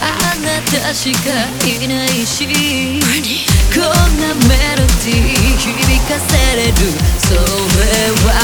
あなたしかいないしこんなメロディー響かせれる。それは